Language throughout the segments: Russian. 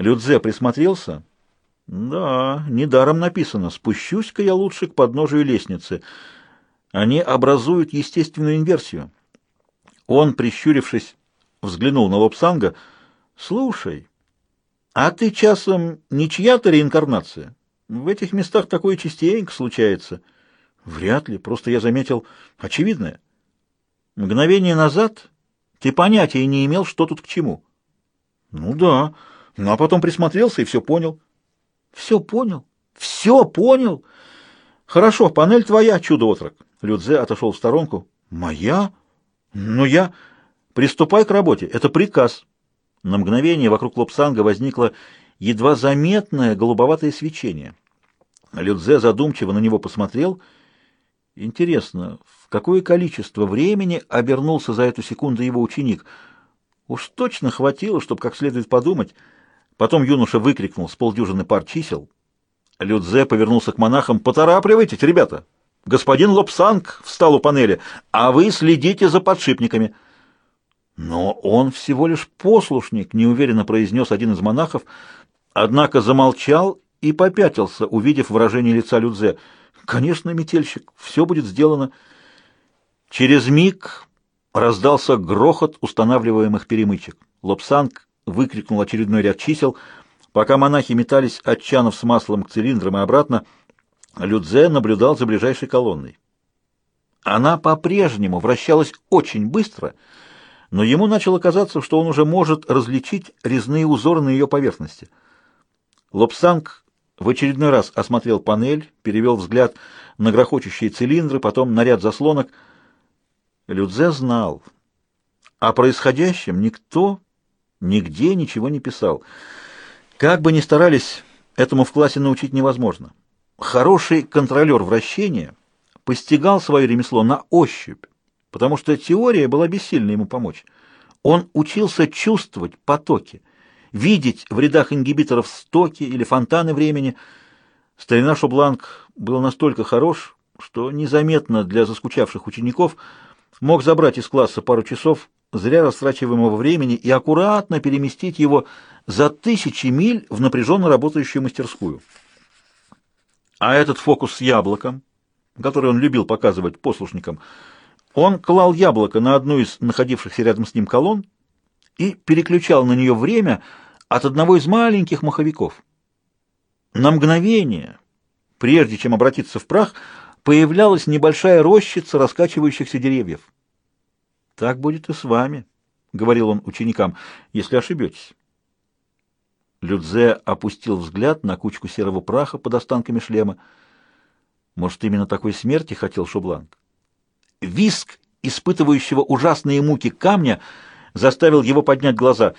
Людзе присмотрелся. Да, недаром написано «Спущусь-ка я лучше к подножию лестницы». Они образуют естественную инверсию. Он, прищурившись, взглянул на Лобсанга. «Слушай, а ты часом не чья-то реинкарнация? В этих местах такое частенько случается». «Вряд ли, просто я заметил очевидное. Мгновение назад ты понятия не имел, что тут к чему». «Ну да, ну а потом присмотрелся и все понял». «Все понял? Все понял? Хорошо, панель твоя, чудо-отрок». Людзе отошел в сторонку. «Моя?» «Ну я...» «Приступай к работе. Это приказ». На мгновение вокруг Лобсанга возникло едва заметное голубоватое свечение. Людзе задумчиво на него посмотрел. Интересно, в какое количество времени обернулся за эту секунду его ученик? Уж точно хватило, чтобы как следует подумать. Потом юноша выкрикнул с полдюжины пар чисел. Людзе повернулся к монахам. «Поторапливайтесь, ребята! Господин Лобсанг встал у панели, а вы следите за подшипниками. Но он всего лишь послушник, неуверенно произнес один из монахов, однако замолчал и попятился, увидев выражение лица Людзе. Конечно, метельщик, все будет сделано. Через миг раздался грохот устанавливаемых перемычек. Лобсанг выкрикнул очередной ряд чисел. Пока монахи метались от чанов с маслом к цилиндрам и обратно, Людзе наблюдал за ближайшей колонной. Она по-прежнему вращалась очень быстро, но ему начало казаться, что он уже может различить резные узоры на ее поверхности. Лобсанг в очередной раз осмотрел панель, перевел взгляд на грохочущие цилиндры, потом на ряд заслонок. Людзе знал. О происходящем никто нигде ничего не писал. Как бы ни старались, этому в классе научить невозможно. Хороший контролер вращения постигал свое ремесло на ощупь, потому что теория была бессильна ему помочь. Он учился чувствовать потоки, видеть в рядах ингибиторов стоки или фонтаны времени. Старина Шобланг был настолько хорош, что незаметно для заскучавших учеников мог забрать из класса пару часов зря растрачиваемого времени и аккуратно переместить его за тысячи миль в напряженно работающую мастерскую. А этот фокус с яблоком, который он любил показывать послушникам, он клал яблоко на одну из находившихся рядом с ним колонн и переключал на нее время от одного из маленьких маховиков. На мгновение, прежде чем обратиться в прах, появлялась небольшая рощица раскачивающихся деревьев. «Так будет и с вами», — говорил он ученикам, — «если ошибетесь». Людзе опустил взгляд на кучку серого праха под останками шлема. Может, именно такой смерти хотел Шубланг? Виск, испытывающего ужасные муки камня, заставил его поднять глаза.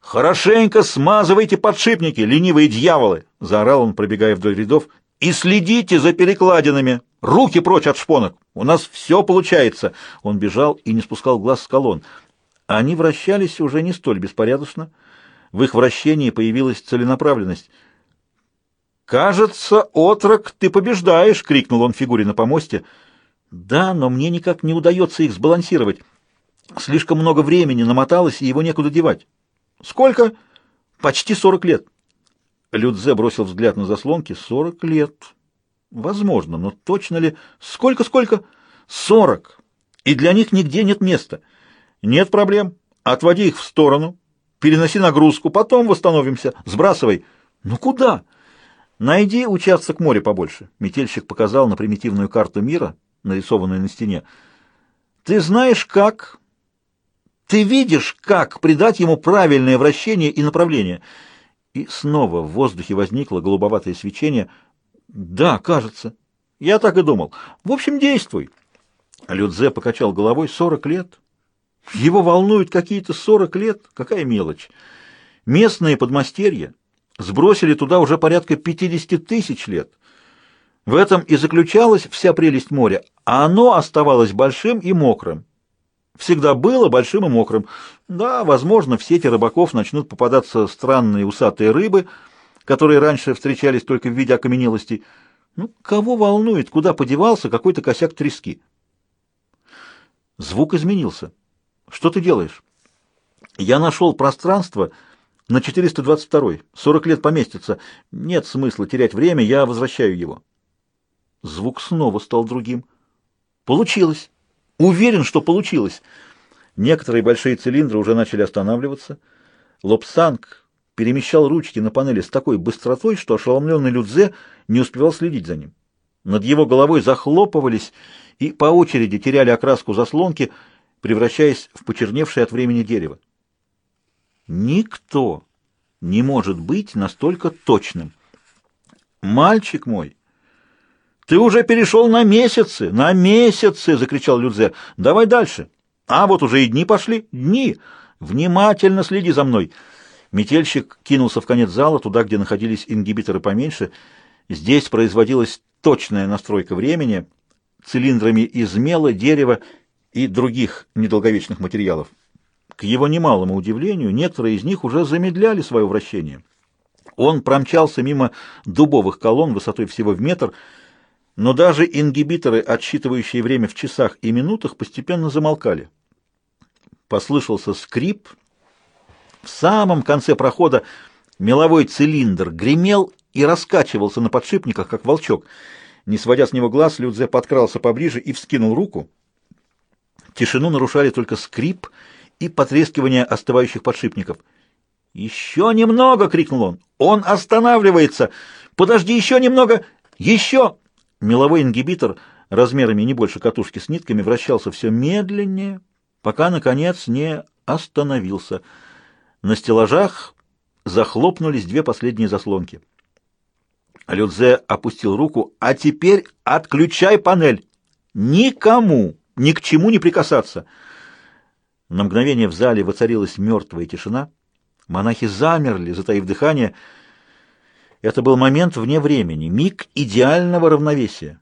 «Хорошенько смазывайте подшипники, ленивые дьяволы!» — заорал он, пробегая вдоль рядов. «И следите за перекладинами! Руки прочь от шпонок! У нас все получается!» Он бежал и не спускал глаз с колонн. Они вращались уже не столь беспорядочно, — в их вращении появилась целенаправленность. «Кажется, отрок, ты побеждаешь!» — крикнул он фигуре на помосте. «Да, но мне никак не удается их сбалансировать. Слишком много времени намоталось, и его некуда девать». «Сколько?» «Почти сорок лет». Людзе бросил взгляд на заслонки. «Сорок лет. Возможно, но точно ли? Сколько, сколько?» «Сорок. И для них нигде нет места. Нет проблем. Отводи их в сторону, Переноси нагрузку, потом восстановимся. Сбрасывай. Ну куда? Найди участок моря побольше. Метельщик показал на примитивную карту мира, нарисованную на стене. Ты знаешь как? Ты видишь, как придать ему правильное вращение и направление? И снова в воздухе возникло голубоватое свечение. Да, кажется. Я так и думал. В общем, действуй. Людзе покачал головой. Сорок лет. Его волнуют какие-то сорок лет, какая мелочь. Местные подмастерья сбросили туда уже порядка пятидесяти тысяч лет. В этом и заключалась вся прелесть моря, а оно оставалось большим и мокрым. Всегда было большим и мокрым. Да, возможно, в сети рыбаков начнут попадаться странные усатые рыбы, которые раньше встречались только в виде окаменелостей. Ну, кого волнует, куда подевался какой-то косяк трески? Звук изменился. Что ты делаешь? Я нашел пространство, на 422-й. 40 лет поместится. Нет смысла терять время, я возвращаю его. Звук снова стал другим. Получилось. Уверен, что получилось. Некоторые большие цилиндры уже начали останавливаться. Лобсанг перемещал ручки на панели с такой быстротой, что ошеломленный Людзе не успевал следить за ним. Над его головой захлопывались и по очереди теряли окраску заслонки, превращаясь в почерневшее от времени дерево. Никто не может быть настолько точным. «Мальчик мой, ты уже перешел на месяцы, на месяцы!» — закричал Людзе. «Давай дальше. А вот уже и дни пошли. Дни! Внимательно следи за мной!» Метельщик кинулся в конец зала, туда, где находились ингибиторы поменьше. Здесь производилась точная настройка времени цилиндрами из мела, дерева и других недолговечных материалов. К его немалому удивлению, некоторые из них уже замедляли свое вращение. Он промчался мимо дубовых колонн высотой всего в метр, но даже ингибиторы, отсчитывающие время в часах и минутах, постепенно замолкали. Послышался скрип. В самом конце прохода меловой цилиндр гремел и раскачивался на подшипниках, как волчок. Не сводя с него глаз, Людзе подкрался поближе и вскинул руку. Тишину нарушали только скрип и потрескивание остывающих подшипников. «Еще немного!» — крикнул он. «Он останавливается! Подожди еще немного! Еще!» Меловой ингибитор размерами не больше катушки с нитками вращался все медленнее, пока, наконец, не остановился. На стеллажах захлопнулись две последние заслонки. Людзе опустил руку. «А теперь отключай панель! Никому, ни к чему не прикасаться!» На мгновение в зале воцарилась мертвая тишина. Монахи замерли, затаив дыхание. Это был момент вне времени, миг идеального равновесия.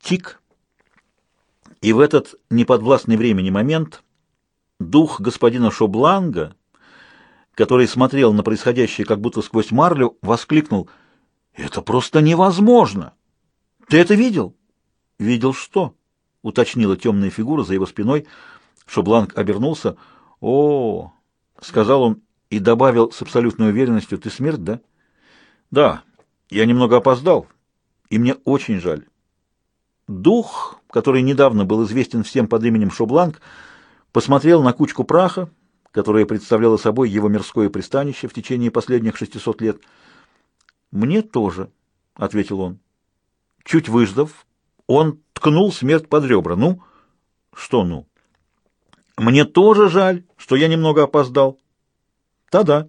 Тик. И в этот неподвластный времени момент дух господина Шобланга, который смотрел на происходящее как будто сквозь марлю, воскликнул «Это просто невозможно! Ты это видел?» «Видел что?» — уточнила темная фигура за его спиной — Шобланг обернулся. «О!» — сказал он и добавил с абсолютной уверенностью. «Ты смерть, да?» «Да, я немного опоздал, и мне очень жаль». Дух, который недавно был известен всем под именем Шобланг, посмотрел на кучку праха, которая представляла собой его мирское пристанище в течение последних шестисот лет. «Мне тоже», — ответил он. Чуть выждав, он ткнул смерть под ребра. «Ну?» «Что «ну»?» Мне тоже жаль, что я немного опоздал. Да-да.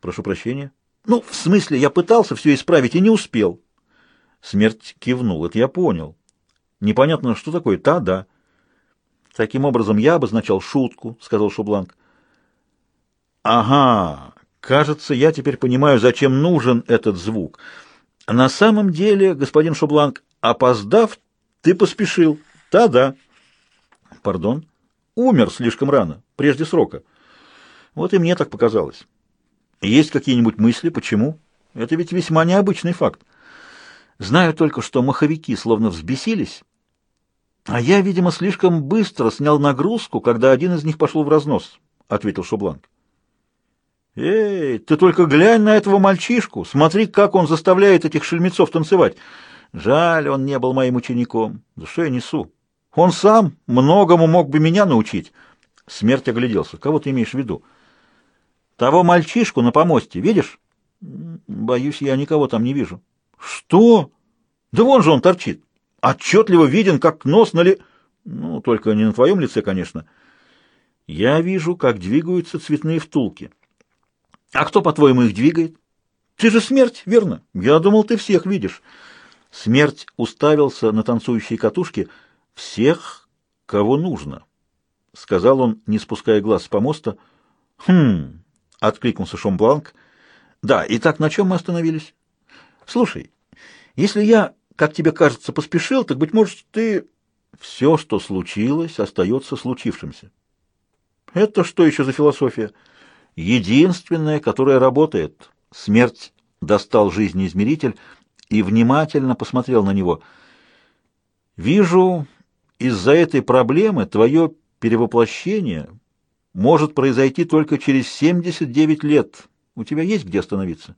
Прошу прощения. Ну, в смысле, я пытался все исправить и не успел. Смерть кивнул. Это я понял. Непонятно, что такое «та-да». Таким образом, я обозначал шутку, сказал Шубланг. Ага, кажется, я теперь понимаю, зачем нужен этот звук. На самом деле, господин Шубланг, опоздав, ты поспешил. Та-да. Пардон умер слишком рано, прежде срока. Вот и мне так показалось. Есть какие-нибудь мысли, почему? Это ведь весьма необычный факт. Знаю только, что маховики словно взбесились, а я, видимо, слишком быстро снял нагрузку, когда один из них пошел в разнос, — ответил Шубланг. «Эй, ты только глянь на этого мальчишку! Смотри, как он заставляет этих шельмецов танцевать! Жаль, он не был моим учеником. Да что я несу? Он сам многому мог бы меня научить. Смерть огляделся. Кого ты имеешь в виду? Того мальчишку на помосте, видишь? Боюсь, я никого там не вижу. Что? Да вон же он торчит. Отчетливо виден, как нос нали... Ну, только не на твоем лице, конечно. Я вижу, как двигаются цветные втулки. А кто, по-твоему, их двигает? Ты же смерть, верно? Я думал, ты всех видишь. Смерть уставился на танцующие катушки — всех, кого нужно, — сказал он, не спуская глаз с помоста. — Хм, — откликнулся Шомбланк. — Да, итак, на чем мы остановились? — Слушай, если я, как тебе кажется, поспешил, так, быть может, ты... Все, что случилось, остается случившимся. Это что еще за философия? Единственная, которая работает. Смерть достал жизнеизмеритель и внимательно посмотрел на него. Вижу, из-за этой проблемы твое перевоплощение может произойти только через 79 лет. У тебя есть где остановиться?